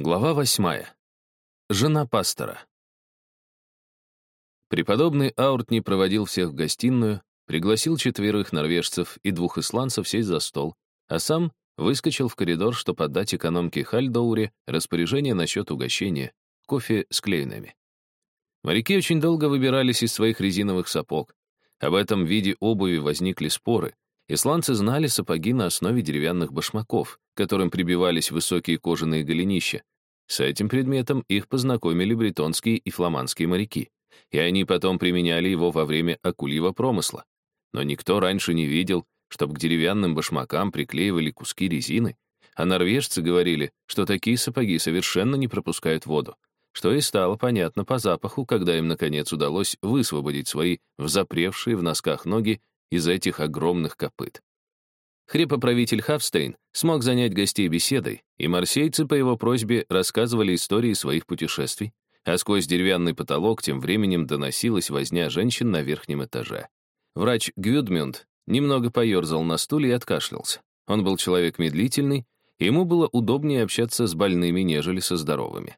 Глава восьмая. Жена пастора. Преподобный Ауртни проводил всех в гостиную, пригласил четверых норвежцев и двух исландцев сесть за стол, а сам выскочил в коридор, чтобы отдать экономке Хальдоуре распоряжение насчет угощения, кофе с клейнами. Моряки очень долго выбирались из своих резиновых сапог. Об этом виде обуви возникли споры. Исландцы знали сапоги на основе деревянных башмаков, которым прибивались высокие кожаные голенища. С этим предметом их познакомили бретонские и фламандские моряки, и они потом применяли его во время акульего промысла. Но никто раньше не видел, чтобы к деревянным башмакам приклеивали куски резины, а норвежцы говорили, что такие сапоги совершенно не пропускают воду, что и стало понятно по запаху, когда им, наконец, удалось высвободить свои взапревшие в носках ноги из этих огромных копыт. Хрепоправитель Хавстейн смог занять гостей беседой, и марсейцы по его просьбе рассказывали истории своих путешествий, а сквозь деревянный потолок тем временем доносилась возня женщин на верхнем этаже. Врач Гвюдмюнд немного поерзал на стуле и откашлялся. Он был человек медлительный, и ему было удобнее общаться с больными, нежели со здоровыми.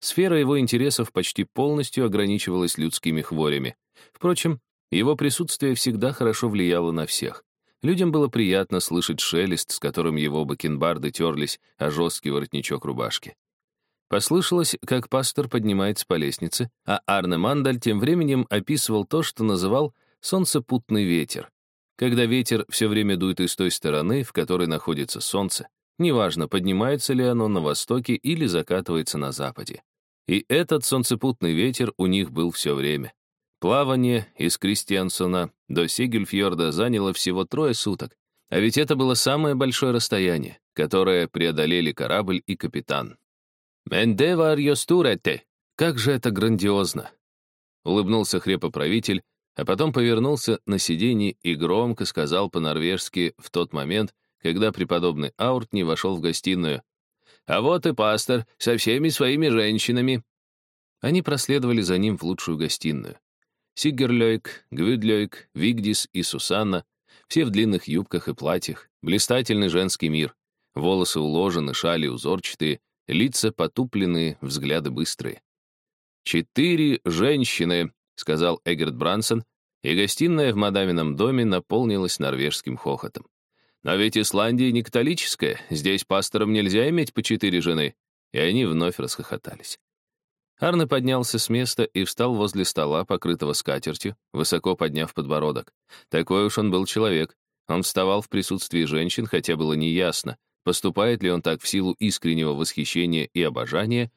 Сфера его интересов почти полностью ограничивалась людскими хворями. Впрочем, его присутствие всегда хорошо влияло на всех. Людям было приятно слышать шелест, с которым его бакенбарды терлись о жесткий воротничок рубашки. Послышалось, как пастор поднимается по лестнице, а Арне Мандаль тем временем описывал то, что называл «солнцепутный ветер». Когда ветер все время дует из той стороны, в которой находится солнце, неважно, поднимается ли оно на востоке или закатывается на западе. И этот солнцепутный ветер у них был все время. Плавание из Кристиансона до Сигельфьорда заняло всего трое суток, а ведь это было самое большое расстояние, которое преодолели корабль и капитан. «Мендева арьостурете!» Как же это грандиозно! Улыбнулся хрепоправитель, а потом повернулся на сиденье и громко сказал по-норвежски в тот момент, когда преподобный Ауртни вошел в гостиную. «А вот и пастор со всеми своими женщинами». Они проследовали за ним в лучшую гостиную. Сиггерлёйк, Гвюдлёйк, Вигдис и Сусанна, все в длинных юбках и платьях, блистательный женский мир. Волосы уложены, шали узорчатые, лица потупленные, взгляды быстрые. «Четыре женщины», — сказал Эггерт Брансон, и гостиная в мадамином доме наполнилась норвежским хохотом. «Но ведь Исландия не католическая, здесь пасторам нельзя иметь по четыре жены». И они вновь расхохотались. Арне поднялся с места и встал возле стола, покрытого скатертью, высоко подняв подбородок. Такой уж он был человек. Он вставал в присутствии женщин, хотя было неясно, поступает ли он так в силу искреннего восхищения и обожания,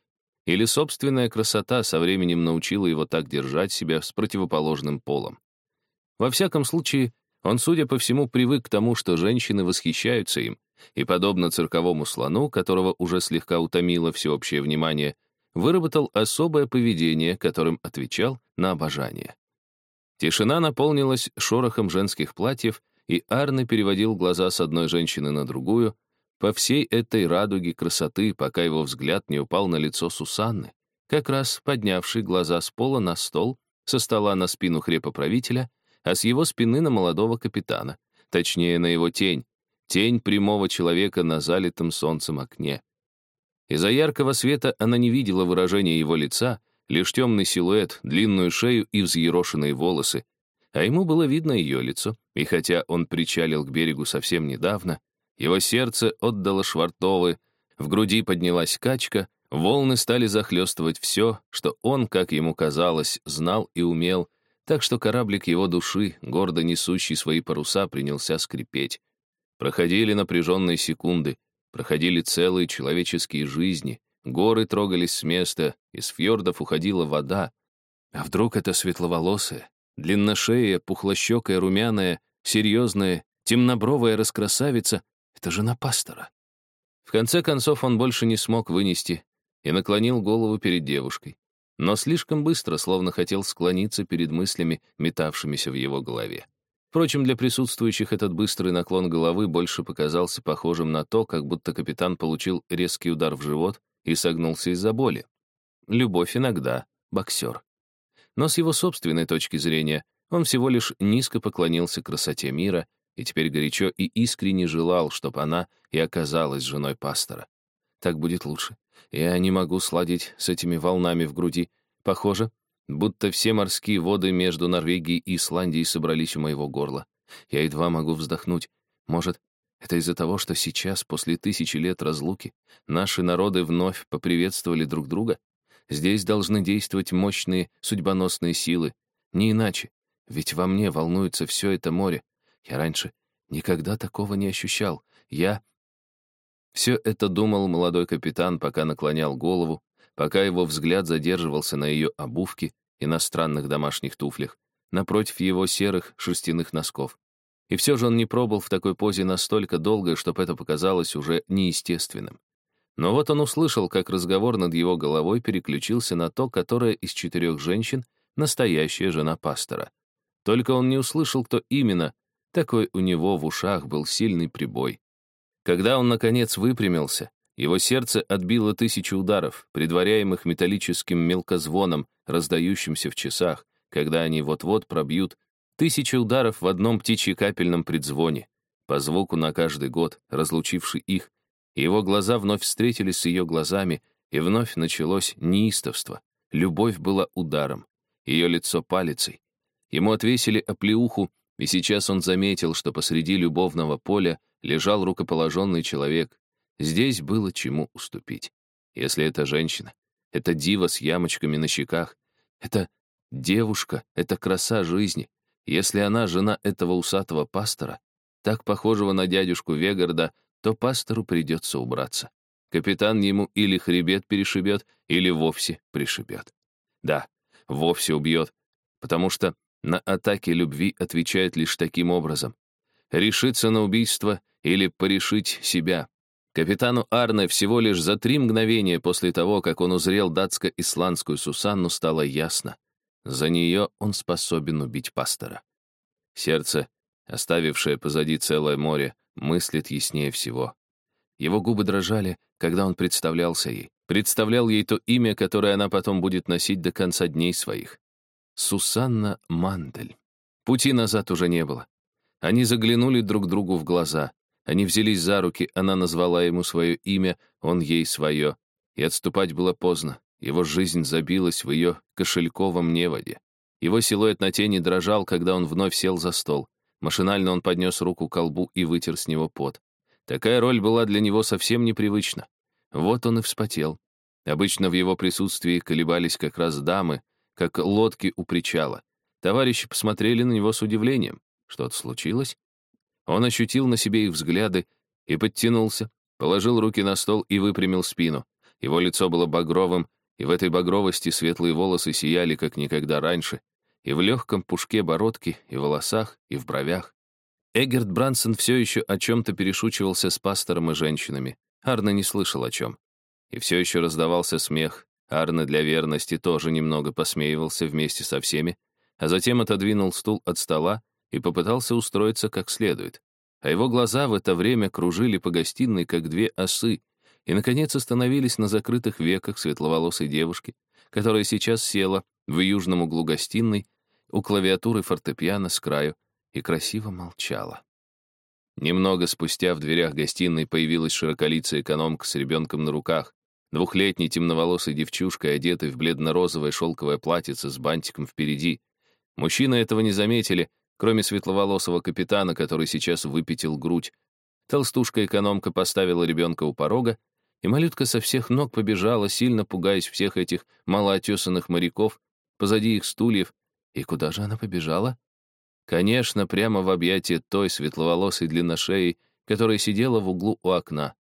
или собственная красота со временем научила его так держать себя с противоположным полом. Во всяком случае, он, судя по всему, привык к тому, что женщины восхищаются им, и, подобно цирковому слону, которого уже слегка утомило всеобщее внимание, выработал особое поведение, которым отвечал на обожание. Тишина наполнилась шорохом женских платьев, и Арне переводил глаза с одной женщины на другую, по всей этой радуге красоты, пока его взгляд не упал на лицо Сусанны, как раз поднявший глаза с пола на стол, со стола на спину хрепоправителя, а с его спины на молодого капитана, точнее, на его тень, тень прямого человека на залитом солнцем окне. Из-за яркого света она не видела выражения его лица, лишь темный силуэт, длинную шею и взъерошенные волосы. А ему было видно ее лицо, и хотя он причалил к берегу совсем недавно, его сердце отдало швартовы, в груди поднялась качка, волны стали захлестывать все, что он, как ему казалось, знал и умел, так что кораблик его души, гордо несущий свои паруса, принялся скрипеть. Проходили напряженные секунды — Проходили целые человеческие жизни, горы трогались с места, из фьордов уходила вода. А вдруг это светловолосая, длинношея, пухлощекая, румяная, серьезная, темнобровая раскрасавица — это жена пастора. В конце концов он больше не смог вынести и наклонил голову перед девушкой, но слишком быстро, словно хотел склониться перед мыслями, метавшимися в его голове. Впрочем, для присутствующих этот быстрый наклон головы больше показался похожим на то, как будто капитан получил резкий удар в живот и согнулся из-за боли. Любовь иногда — боксер. Но с его собственной точки зрения он всего лишь низко поклонился красоте мира и теперь горячо и искренне желал, чтобы она и оказалась женой пастора. Так будет лучше. Я не могу сладить с этими волнами в груди. Похоже, будто все морские воды между Норвегией и Исландией собрались у моего горла. Я едва могу вздохнуть. Может, это из-за того, что сейчас, после тысячи лет разлуки, наши народы вновь поприветствовали друг друга? Здесь должны действовать мощные судьбоносные силы. Не иначе. Ведь во мне волнуется все это море. Я раньше никогда такого не ощущал. Я... Все это думал молодой капитан, пока наклонял голову, пока его взгляд задерживался на ее обувке, иностранных домашних туфлях, напротив его серых шерстяных носков. И все же он не пробыл в такой позе настолько долго, чтобы это показалось уже неестественным. Но вот он услышал, как разговор над его головой переключился на то, которая из четырех женщин — настоящая жена пастора. Только он не услышал, кто именно, такой у него в ушах был сильный прибой. Когда он, наконец, выпрямился, его сердце отбило тысячи ударов, предваряемых металлическим мелкозвоном, раздающимся в часах, когда они вот-вот пробьют тысячи ударов в одном птичьекапельном предзвоне, по звуку на каждый год, разлучивший их, его глаза вновь встретились с ее глазами, и вновь началось неистовство. Любовь была ударом, ее лицо палицей. Ему отвесили оплеуху, и сейчас он заметил, что посреди любовного поля лежал рукоположенный человек. Здесь было чему уступить. Если это женщина, это дива с ямочками на щеках, это девушка, это краса жизни. Если она жена этого усатого пастора, так похожего на дядюшку Вегарда, то пастору придется убраться. Капитан ему или хребет перешибет, или вовсе пришибет. Да, вовсе убьет, потому что на атаке любви отвечает лишь таким образом. Решиться на убийство или порешить себя. Капитану Арне всего лишь за три мгновения после того, как он узрел датско-исландскую Сусанну, стало ясно. За нее он способен убить пастора. Сердце, оставившее позади целое море, мыслит яснее всего. Его губы дрожали, когда он представлялся ей. Представлял ей то имя, которое она потом будет носить до конца дней своих. Сусанна Мандель. Пути назад уже не было. Они заглянули друг другу в глаза. Они взялись за руки, она назвала ему свое имя, он ей свое. И отступать было поздно. Его жизнь забилась в ее кошельковом неводе. Его силуэт на тени дрожал, когда он вновь сел за стол. Машинально он поднес руку к колбу и вытер с него пот. Такая роль была для него совсем непривычна. Вот он и вспотел. Обычно в его присутствии колебались как раз дамы, как лодки у причала. Товарищи посмотрели на него с удивлением. Что-то случилось? Он ощутил на себе их взгляды и подтянулся, положил руки на стол и выпрямил спину. Его лицо было багровым, и в этой багровости светлые волосы сияли, как никогда раньше, и в легком пушке бородки, и в волосах, и в бровях. Эггерт Брансон все еще о чем-то перешучивался с пастором и женщинами. Арна не слышал о чем. И все еще раздавался смех, Арне для верности тоже немного посмеивался вместе со всеми, а затем отодвинул стул от стола и попытался устроиться как следует. А его глаза в это время кружили по гостиной, как две осы, и, наконец, остановились на закрытых веках светловолосой девушки, которая сейчас села в южном углу гостиной у клавиатуры фортепиано с краю и красиво молчала. Немного спустя в дверях гостиной появилась широколицая экономка с ребенком на руках, Двухлетней темноволосой девчушкой, одетой в бледно-розовое шелковое платьице с бантиком впереди. Мужчины этого не заметили, кроме светловолосого капитана, который сейчас выпятил грудь. Толстушка-экономка поставила ребенка у порога, и малютка со всех ног побежала, сильно пугаясь всех этих малоотесанных моряков, позади их стульев. И куда же она побежала? Конечно, прямо в объятия той светловолосой длинношеей, которая сидела в углу у окна.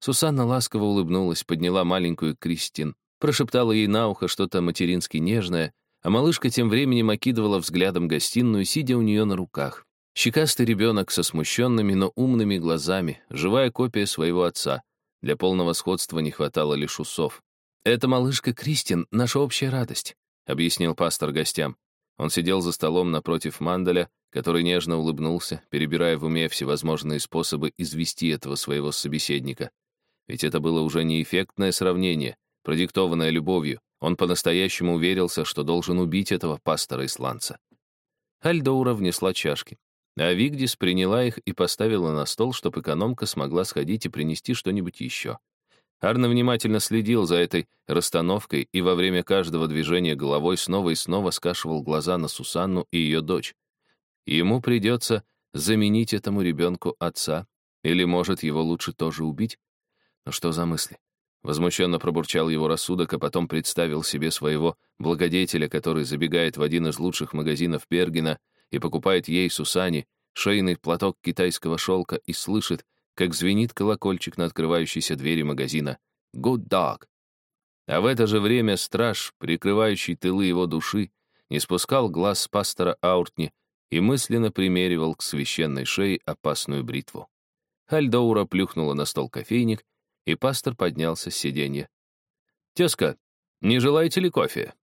Сусанна ласково улыбнулась, подняла маленькую Кристин, прошептала ей на ухо что-то матерински нежное, а малышка тем временем окидывала взглядом гостиную, сидя у нее на руках. Щекастый ребенок со смущенными, но умными глазами, живая копия своего отца. Для полного сходства не хватало лишь усов. «Это малышка Кристин, наша общая радость», — объяснил пастор гостям. Он сидел за столом напротив Мандаля, который нежно улыбнулся, перебирая в уме всевозможные способы извести этого своего собеседника. Ведь это было уже не эффектное сравнение, продиктованное любовью. Он по-настоящему уверился, что должен убить этого пастора-исландца. Альдоура внесла чашки. А Вигдис приняла их и поставила на стол, чтобы экономка смогла сходить и принести что-нибудь еще. Арно внимательно следил за этой расстановкой и во время каждого движения головой снова и снова скашивал глаза на Сусанну и ее дочь. Ему придется заменить этому ребенку отца, или, может, его лучше тоже убить? Но что за мысли? Возмущенно пробурчал его рассудок, а потом представил себе своего благодетеля, который забегает в один из лучших магазинов Бергена и покупает ей Сусане шейный платок китайского шелка и слышит, как звенит колокольчик на открывающейся двери магазина. «Good dog!» А в это же время страж, прикрывающий тылы его души, не спускал глаз пастора Ауртни и мысленно примеривал к священной шее опасную бритву. Хальдоура плюхнула на стол кофейник, и пастор поднялся с сиденья. «Тезка, не желаете ли кофе?»